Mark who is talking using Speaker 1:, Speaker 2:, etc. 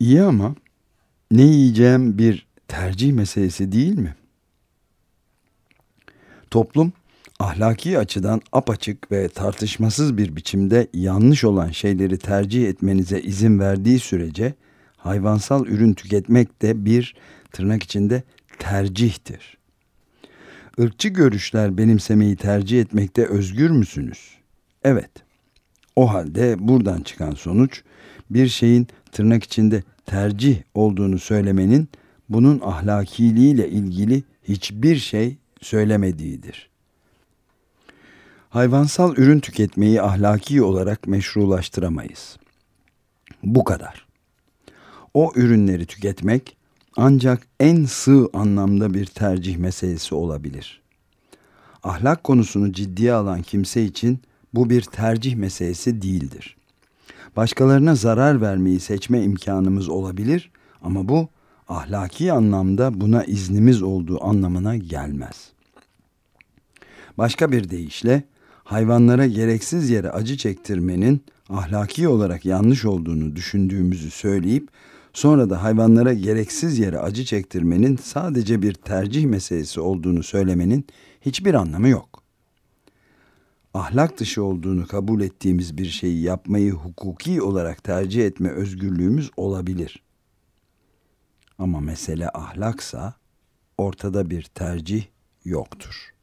Speaker 1: İyi ama ne yiyeceğim bir tercih meselesi değil mi? Toplum ahlaki açıdan apaçık ve tartışmasız bir biçimde yanlış olan şeyleri tercih etmenize izin verdiği sürece hayvansal ürün tüketmek de bir tırnak içinde tercihtir. Irkçı görüşler benimsemeyi tercih etmekte özgür müsünüz? Evet. O halde buradan çıkan sonuç bir şeyin tırnak içinde tercih olduğunu söylemenin bunun ahlakiliğiyle ilgili hiçbir şey söylemediğidir. Hayvansal ürün tüketmeyi ahlaki olarak meşrulaştıramayız. Bu kadar. O ürünleri tüketmek ancak en sığ anlamda bir tercih meselesi olabilir. Ahlak konusunu ciddiye alan kimse için bu bir tercih meselesi değildir. Başkalarına zarar vermeyi seçme imkanımız olabilir ama bu ahlaki anlamda buna iznimiz olduğu anlamına gelmez. Başka bir deyişle hayvanlara gereksiz yere acı çektirmenin ahlaki olarak yanlış olduğunu düşündüğümüzü söyleyip sonra da hayvanlara gereksiz yere acı çektirmenin sadece bir tercih meselesi olduğunu söylemenin hiçbir anlamı yok. Ahlak dışı olduğunu kabul ettiğimiz bir şeyi yapmayı hukuki olarak tercih etme özgürlüğümüz olabilir. Ama mesele ahlaksa ortada bir tercih yoktur.''